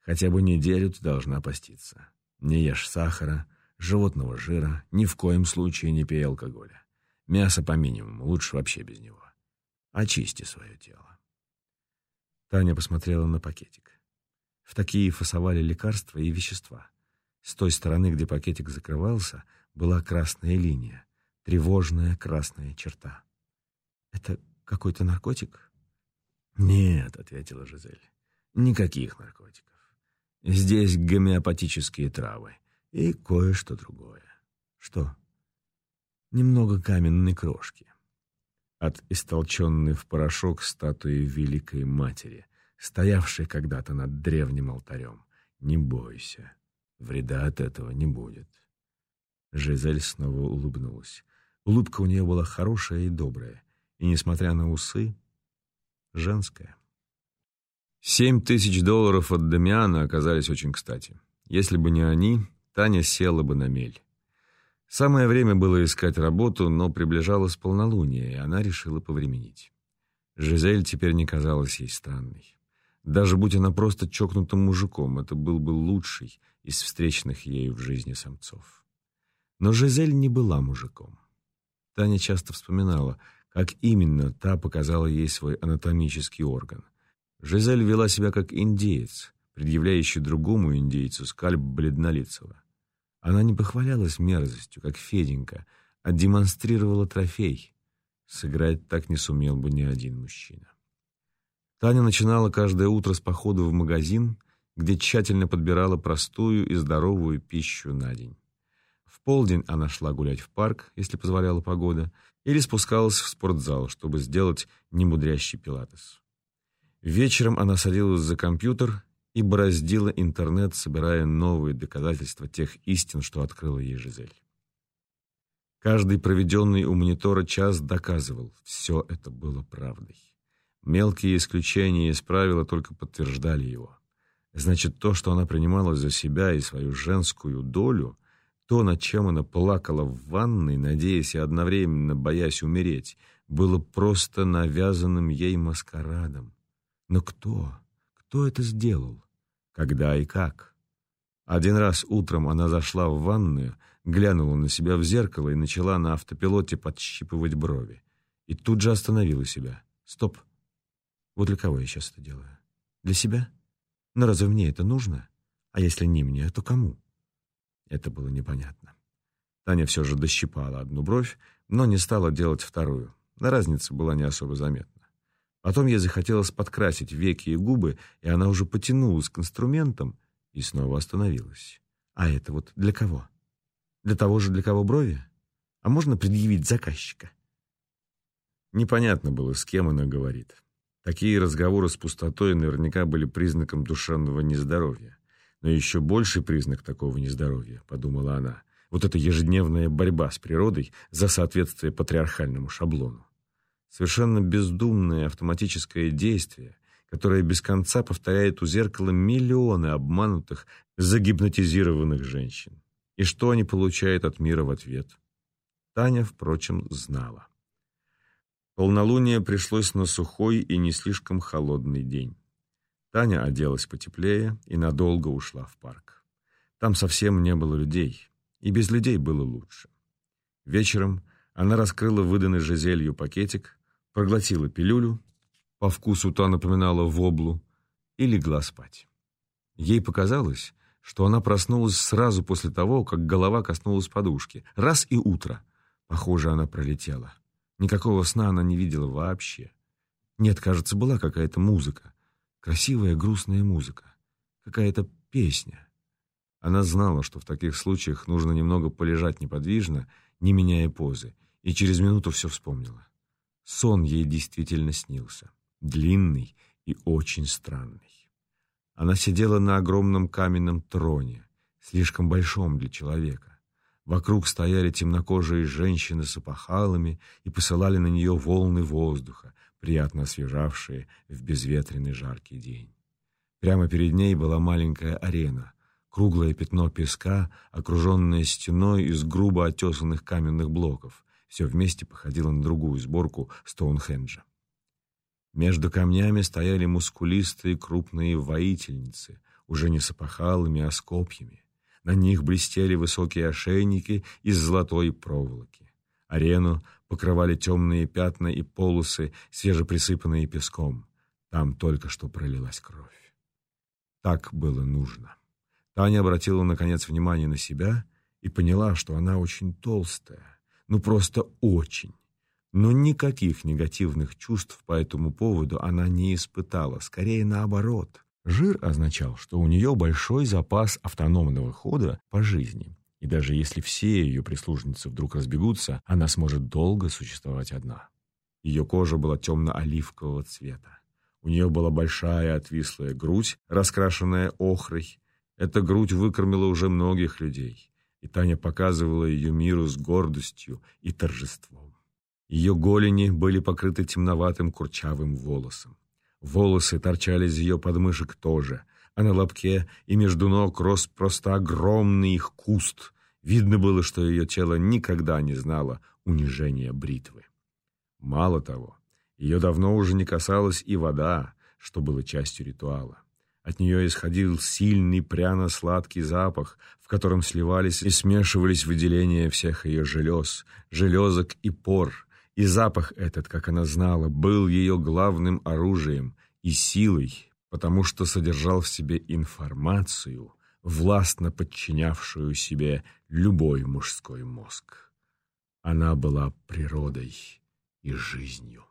Хотя бы неделю ты должна поститься. Не ешь сахара, животного жира, ни в коем случае не пей алкоголя. Мясо по минимуму, лучше вообще без него. Очисти свое тело. Таня посмотрела на пакетик. В такие фасовали лекарства и вещества. С той стороны, где пакетик закрывался, была красная линия, тревожная красная черта. «Это какой-то наркотик?» «Нет», — ответила Жизель, — «никаких наркотиков. Здесь гомеопатические травы и кое-что другое». «Что?» немного каменной крошки. От истолченной в порошок статуи Великой Матери, стоявшей когда-то над древним алтарем. Не бойся, вреда от этого не будет. Жизель снова улыбнулась. Улыбка у нее была хорошая и добрая, и, несмотря на усы, женская. Семь тысяч долларов от Дамиана оказались очень кстати. Если бы не они, Таня села бы на мель. Самое время было искать работу, но приближалось полнолуние, и она решила повременить. Жизель теперь не казалась ей странной. Даже будь она просто чокнутым мужиком, это был бы лучший из встречных ею в жизни самцов. Но Жизель не была мужиком. Таня часто вспоминала, как именно та показала ей свой анатомический орган. Жизель вела себя как индеец, предъявляющий другому индейцу скальп бледнолицего. Она не похвалялась мерзостью, как Феденька, а демонстрировала трофей. Сыграть так не сумел бы ни один мужчина. Таня начинала каждое утро с похода в магазин где тщательно подбирала простую и здоровую пищу на день. В полдень она шла гулять в парк, если позволяла погода, или спускалась в спортзал, чтобы сделать немудрящий пилатес. Вечером она садилась за компьютер и бороздила интернет, собирая новые доказательства тех истин, что открыла ей Жизель. Каждый проведенный у монитора час доказывал, все это было правдой. Мелкие исключения из правила только подтверждали его. Значит, то, что она принимала за себя и свою женскую долю, то, над чем она плакала в ванной, надеясь и одновременно боясь умереть, было просто навязанным ей маскарадом. Но кто? Кто это сделал? Когда и как? Один раз утром она зашла в ванную, глянула на себя в зеркало и начала на автопилоте подщипывать брови. И тут же остановила себя. Стоп. Вот для кого я сейчас это делаю? Для себя? Но разве мне это нужно? А если не мне, то кому? Это было непонятно. Таня все же дощипала одну бровь, но не стала делать вторую. На разница была не особо заметна. Потом ей захотелось подкрасить веки и губы, и она уже потянулась к инструментам и снова остановилась. А это вот для кого? Для того же, для кого брови? А можно предъявить заказчика? Непонятно было, с кем она говорит. Такие разговоры с пустотой наверняка были признаком душевного нездоровья. Но еще больший признак такого нездоровья, подумала она, вот эта ежедневная борьба с природой за соответствие патриархальному шаблону. Совершенно бездумное автоматическое действие, которое без конца повторяет у зеркала миллионы обманутых, загипнотизированных женщин. И что они получают от мира в ответ? Таня, впрочем, знала. Полнолуние пришлось на сухой и не слишком холодный день. Таня оделась потеплее и надолго ушла в парк. Там совсем не было людей, и без людей было лучше. Вечером она раскрыла выданный Жизелью пакетик, проглотила пилюлю, по вкусу та напоминала воблу, и легла спать. Ей показалось, что она проснулась сразу после того, как голова коснулась подушки. Раз и утро. Похоже, она пролетела. Никакого сна она не видела вообще. Нет, кажется, была какая-то музыка. Красивая грустная музыка. Какая-то песня. Она знала, что в таких случаях нужно немного полежать неподвижно, не меняя позы, и через минуту все вспомнила. Сон ей действительно снился. Длинный и очень странный. Она сидела на огромном каменном троне, слишком большом для человека. Вокруг стояли темнокожие женщины с опахалами и посылали на нее волны воздуха, приятно освежавшие в безветренный жаркий день. Прямо перед ней была маленькая арена, круглое пятно песка, окруженное стеной из грубо отесанных каменных блоков. Все вместе походило на другую сборку Стоунхенджа. Между камнями стояли мускулистые крупные воительницы, уже не с опахалами, а с копьями. На них блестели высокие ошейники из золотой проволоки. Арену покрывали темные пятна и полосы, свежеприсыпанные песком. Там только что пролилась кровь. Так было нужно. Таня обратила, наконец, внимание на себя и поняла, что она очень толстая. Ну, просто очень. Но никаких негативных чувств по этому поводу она не испытала, скорее наоборот. Жир означал, что у нее большой запас автономного хода по жизни, и даже если все ее прислужницы вдруг разбегутся, она сможет долго существовать одна. Ее кожа была темно-оливкового цвета. У нее была большая отвислая грудь, раскрашенная охрой. Эта грудь выкормила уже многих людей, и Таня показывала ее миру с гордостью и торжеством. Ее голени были покрыты темноватым курчавым волосом. Волосы торчали из ее подмышек тоже, а на лобке и между ног рос просто огромный их куст. Видно было, что ее тело никогда не знало унижения бритвы. Мало того, ее давно уже не касалась и вода, что было частью ритуала. От нее исходил сильный пряно-сладкий запах, в котором сливались и смешивались выделения всех ее желез, железок и пор, и запах этот, как она знала, был ее главным оружием и силой, потому что содержал в себе информацию, властно подчинявшую себе любой мужской мозг. Она была природой и жизнью.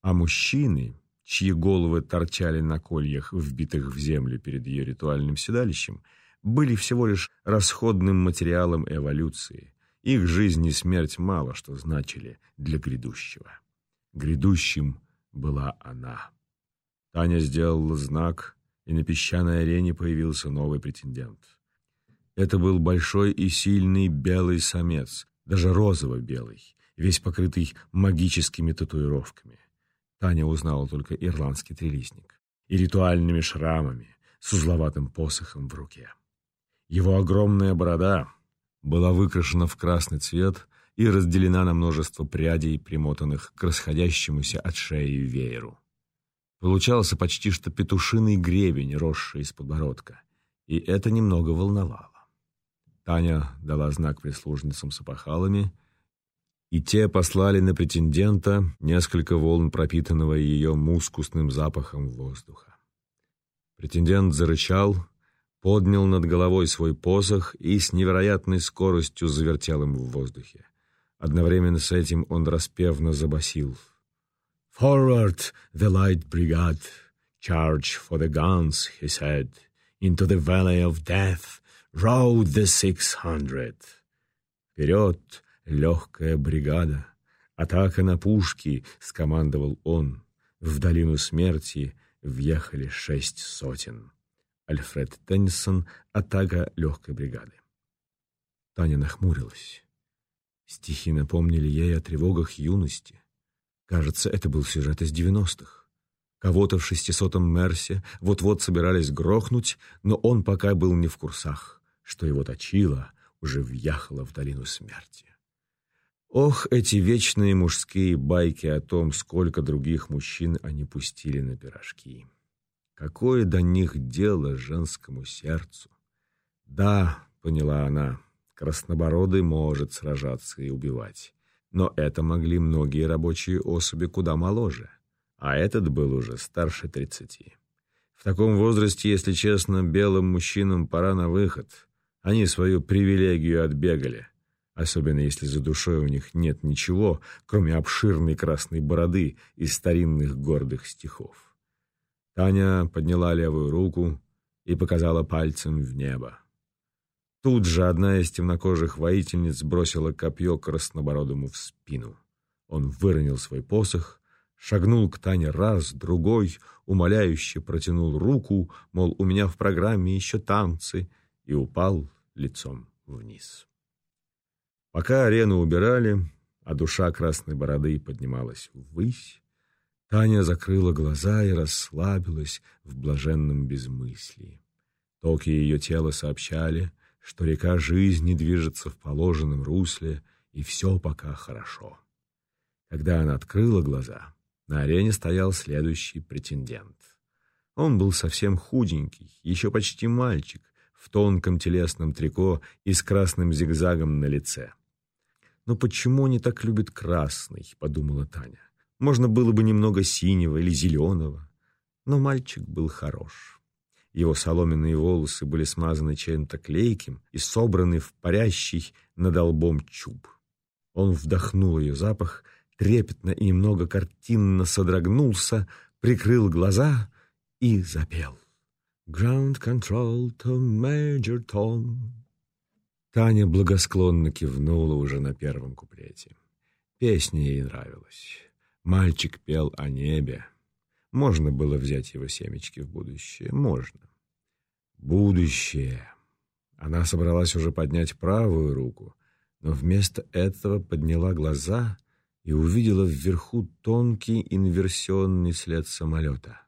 А мужчины, чьи головы торчали на кольях, вбитых в землю перед ее ритуальным седалищем, были всего лишь расходным материалом эволюции. Их жизнь и смерть мало что значили для грядущего. Грядущим была она. Таня сделала знак, и на песчаной арене появился новый претендент. Это был большой и сильный белый самец, даже розово-белый, весь покрытый магическими татуировками. Таня узнала только ирландский трилистник и ритуальными шрамами с узловатым посохом в руке. Его огромная борода была выкрашена в красный цвет и разделена на множество прядей, примотанных к расходящемуся от шеи вееру. Получался почти что петушиный гребень, росший из подбородка, и это немного волновало. Таня дала знак прислужницам с опахалами, и те послали на претендента несколько волн пропитанного ее мускусным запахом воздуха. Претендент зарычал, поднял над головой свой посох и с невероятной скоростью завертел им в воздухе. Одновременно с этим он распевно забасил. «Forward, the light brigade! Charge for the guns!» — he said. «Into the valley of death! Row the six hundred!» «Вперед, легкая бригада! Атака на пушки!» — скомандовал он. В долину смерти въехали шесть сотен. Альфред Теннисон «Атака легкой бригады». Таня нахмурилась. Стихи напомнили ей о тревогах юности. Кажется, это был сюжет из девяностых. Кого-то в шестисотом Мерсе вот-вот собирались грохнуть, но он пока был не в курсах, что его точило, уже въехало в долину смерти. Ох, эти вечные мужские байки о том, сколько других мужчин они пустили на пирожки. Какое до них дело женскому сердцу? Да, поняла она, краснобородый может сражаться и убивать. Но это могли многие рабочие особи куда моложе. А этот был уже старше тридцати. В таком возрасте, если честно, белым мужчинам пора на выход. Они свою привилегию отбегали. Особенно если за душой у них нет ничего, кроме обширной красной бороды и старинных гордых стихов. Таня подняла левую руку и показала пальцем в небо. Тут же одна из темнокожих воительниц бросила копье краснобородому в спину. Он выронил свой посох, шагнул к Тане раз, другой, умоляюще протянул руку, мол, у меня в программе еще танцы, и упал лицом вниз. Пока арену убирали, а душа красной бороды поднималась ввысь, Таня закрыла глаза и расслабилась в блаженном безмыслии. Токи ее тела сообщали, что река жизни движется в положенном русле, и все пока хорошо. Когда она открыла глаза, на арене стоял следующий претендент. Он был совсем худенький, еще почти мальчик, в тонком телесном трико и с красным зигзагом на лице. «Но почему они так любят красный?» — подумала Таня. Можно было бы немного синего или зеленого. Но мальчик был хорош. Его соломенные волосы были смазаны чем-то клейким и собраны в парящий над лбом чуб. Он вдохнул ее запах, трепетно и немного картинно содрогнулся, прикрыл глаза и запел. «Ground control to Major Tom». Таня благосклонно кивнула уже на первом куплете. Песня ей нравилась. Мальчик пел о небе. Можно было взять его семечки в будущее? Можно. Будущее. Она собралась уже поднять правую руку, но вместо этого подняла глаза и увидела вверху тонкий инверсионный след самолета.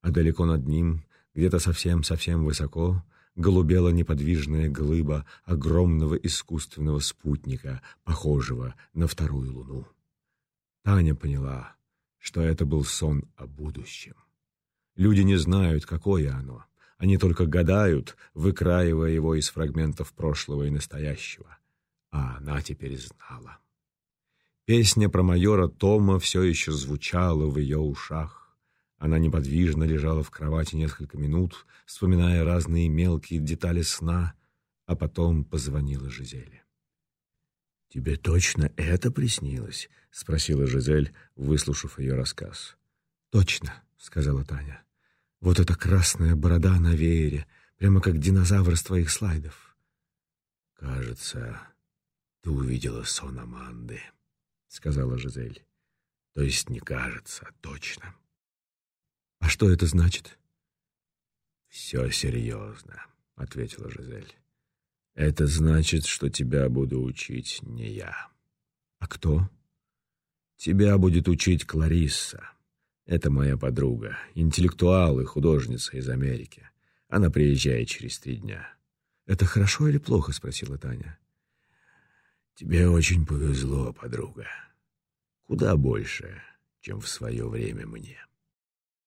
А далеко над ним, где-то совсем-совсем высоко, голубела неподвижная глыба огромного искусственного спутника, похожего на вторую луну. Таня поняла, что это был сон о будущем. Люди не знают, какое оно. Они только гадают, выкраивая его из фрагментов прошлого и настоящего. А она теперь знала. Песня про майора Тома все еще звучала в ее ушах. Она неподвижно лежала в кровати несколько минут, вспоминая разные мелкие детали сна, а потом позвонила Жизели. «Тебе точно это приснилось?» — спросила Жизель, выслушав ее рассказ. «Точно», — сказала Таня. «Вот эта красная борода на веере, прямо как динозавр с твоих слайдов». «Кажется, ты увидела сон Аманды», — сказала Жизель. «То есть не кажется, а точно». «А что это значит?» «Все серьезно», — ответила Жизель. «Это значит, что тебя буду учить не я». «А кто?» «Тебя будет учить Кларисса. Это моя подруга, интеллектуал и художница из Америки. Она приезжает через три дня». «Это хорошо или плохо?» — спросила Таня. «Тебе очень повезло, подруга. Куда больше, чем в свое время мне».